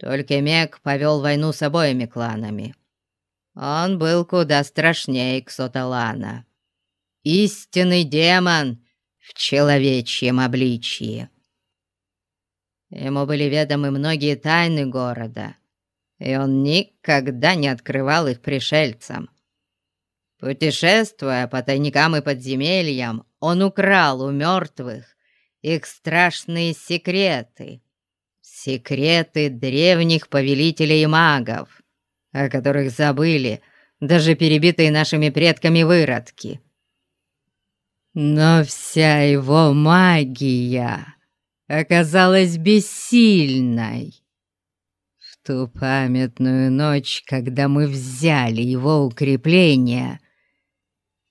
Только Мек повел войну с обоими кланами. Он был куда страшнее Ксоталана. Истинный демон в человечьем обличье. Ему были ведомы многие тайны города, и он никогда не открывал их пришельцам. Путешествуя по тайникам и подземельям, он украл у мертвых их страшные секреты, секреты древних повелителей магов, о которых забыли даже перебитые нашими предками выродки. Но вся его магия оказалась бессильной. В ту памятную ночь, когда мы взяли его укрепление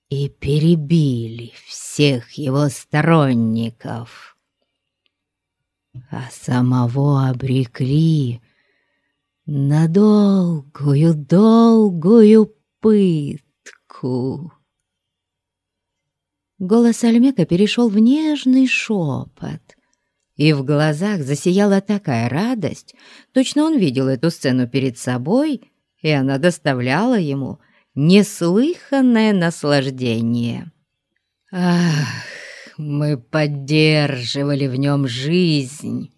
и перебили всех его сторонников, а самого обрекли на долгую-долгую пытку. Голос Альмека перешел в нежный шепот, и в глазах засияла такая радость, точно он видел эту сцену перед собой, и она доставляла ему неслыханное наслаждение. Ах, мы поддерживали в нем жизнь,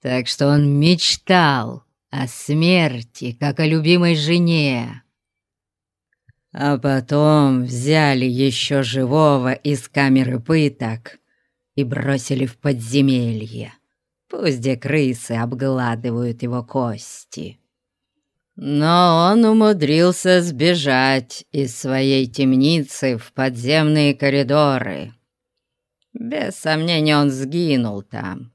так что он мечтал о смерти, как о любимой жене. А потом взяли еще живого из камеры пыток и бросили в подземелье. Пусть где крысы обгладывают его кости. Но он умудрился сбежать из своей темницы в подземные коридоры. Без сомнения, он сгинул там,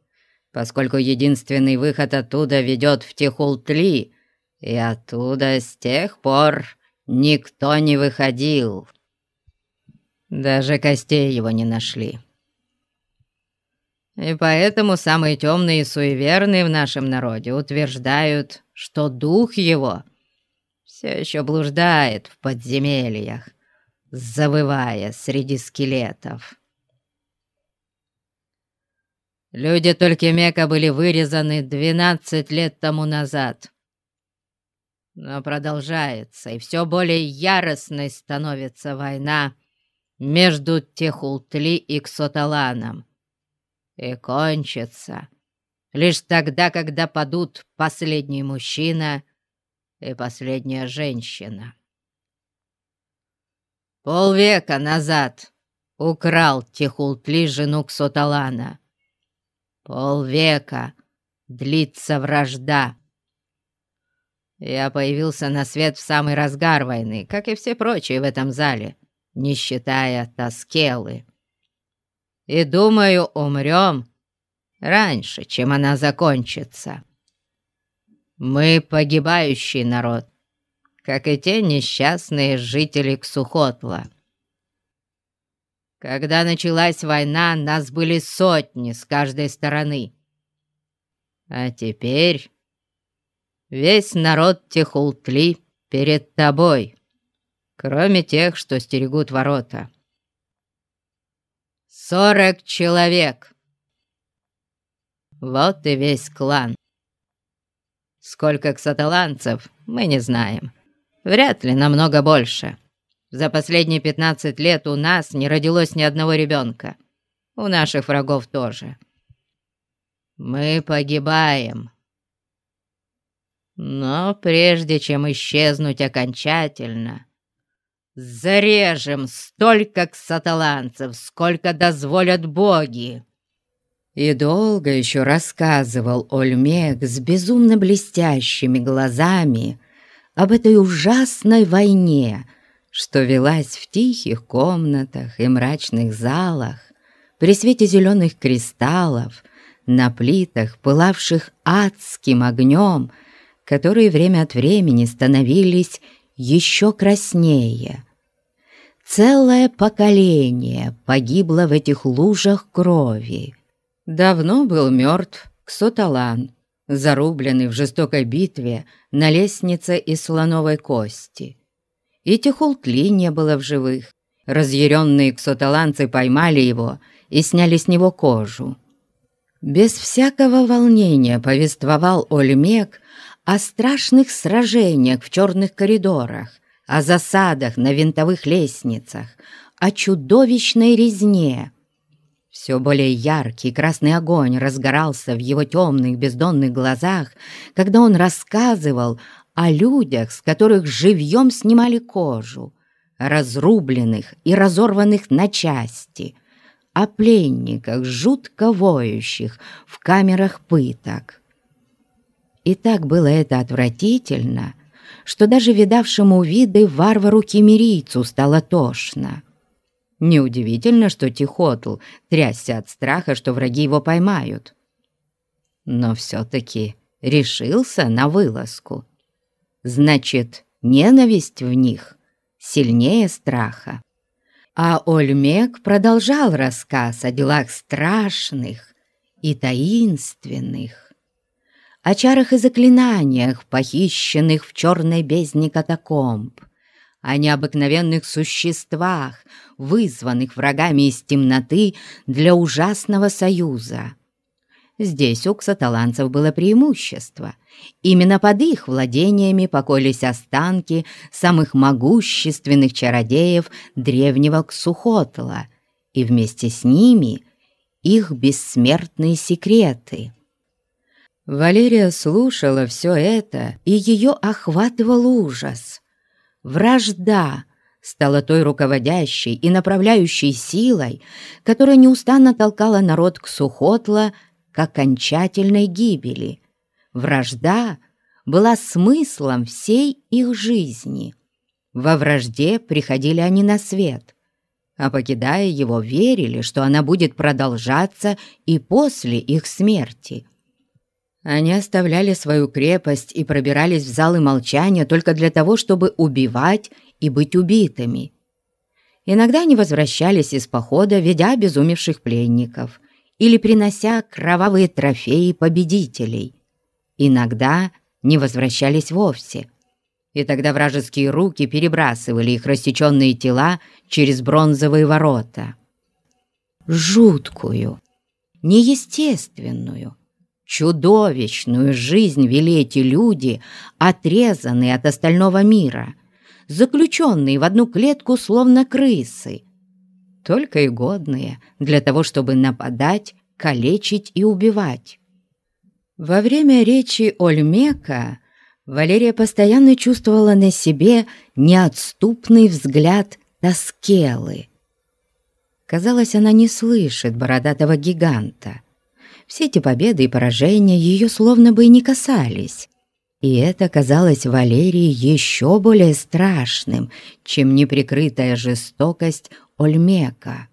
поскольку единственный выход оттуда ведет в Тихултли, и оттуда с тех пор никто не выходил. Даже костей его не нашли. И поэтому самые темные и суеверные в нашем народе утверждают, что дух его все еще блуждает в подземельях, завывая среди скелетов. Люди Толькимека были вырезаны двенадцать лет тому назад. Но продолжается, и все более яростной становится война между Техултли и Ксоталаном. И кончится лишь тогда, когда падут последний мужчина и последняя женщина. Полвека назад украл Техултли жену Ксоталана — Полвека длится вражда. Я появился на свет в самый разгар войны, как и все прочие в этом зале, не считая Таскелы. И думаю, умрем раньше, чем она закончится. Мы погибающий народ, как и те несчастные жители Ксухотла. Когда началась война, нас были сотни с каждой стороны. А теперь весь народ Техултли перед тобой, кроме тех, что стерегут ворота. Сорок человек. Вот и весь клан. Сколько ксаталанцев, мы не знаем. Вряд ли намного больше. За последние пятнадцать лет у нас не родилось ни одного ребенка. У наших врагов тоже. Мы погибаем. Но прежде чем исчезнуть окончательно, зарежем столько ксаталанцев, сколько дозволят боги. И долго еще рассказывал Ольмег с безумно блестящими глазами об этой ужасной войне, что велась в тихих комнатах и мрачных залах, при свете зеленых кристаллов, на плитах, пылавших адским огнем, которые время от времени становились еще краснее. Целое поколение погибло в этих лужах крови. Давно был мертв Ксоталан, зарубленный в жестокой битве на лестнице из слоновой кости и Техултли не было в живых. Разъяренные ксоталанцы поймали его и сняли с него кожу. Без всякого волнения повествовал Ольмек о страшных сражениях в черных коридорах, о засадах на винтовых лестницах, о чудовищной резне. Все более яркий красный огонь разгорался в его темных бездонных глазах, когда он рассказывал о людях, с которых живьем снимали кожу, разрубленных и разорванных на части, о пленниках, жутко воющих в камерах пыток. И так было это отвратительно, что даже видавшему виды варвару-кемерийцу стало тошно. Неудивительно, что Тихотл трясся от страха, что враги его поймают. Но все-таки решился на вылазку. Значит, ненависть в них сильнее страха. А Ольмек продолжал рассказ о делах страшных и таинственных, о чарах и заклинаниях, похищенных в черной бездне катакомб, о необыкновенных существах, вызванных врагами из темноты для ужасного союза. Здесь у ксаталанцев было преимущество. Именно под их владениями покоились останки самых могущественных чародеев древнего Ксухотла, и вместе с ними их бессмертные секреты. Валерия слушала все это, и ее охватывал ужас. Вражда стала той руководящей и направляющей силой, которая неустанно толкала народ Ксухотла к окончательной гибели. Вражда была смыслом всей их жизни. Во вражде приходили они на свет, а покидая его, верили, что она будет продолжаться и после их смерти. Они оставляли свою крепость и пробирались в залы молчания только для того, чтобы убивать и быть убитыми. Иногда они возвращались из похода, ведя обезумевших пленников, или принося кровавые трофеи победителей. Иногда не возвращались вовсе. И тогда вражеские руки перебрасывали их рассеченные тела через бронзовые ворота. Жуткую, неестественную, чудовищную жизнь вели эти люди, отрезанные от остального мира, заключенные в одну клетку, словно крысы, только и годные для того, чтобы нападать, калечить и убивать. Во время речи Ольмека Валерия постоянно чувствовала на себе неотступный взгляд Таскелы. Казалось, она не слышит бородатого гиганта. Все эти победы и поражения ее словно бы и не касались. И это казалось Валерии еще более страшным, чем неприкрытая жестокость Ольмека.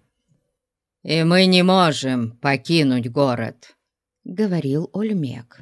«И мы не можем покинуть город», — говорил Ольмек.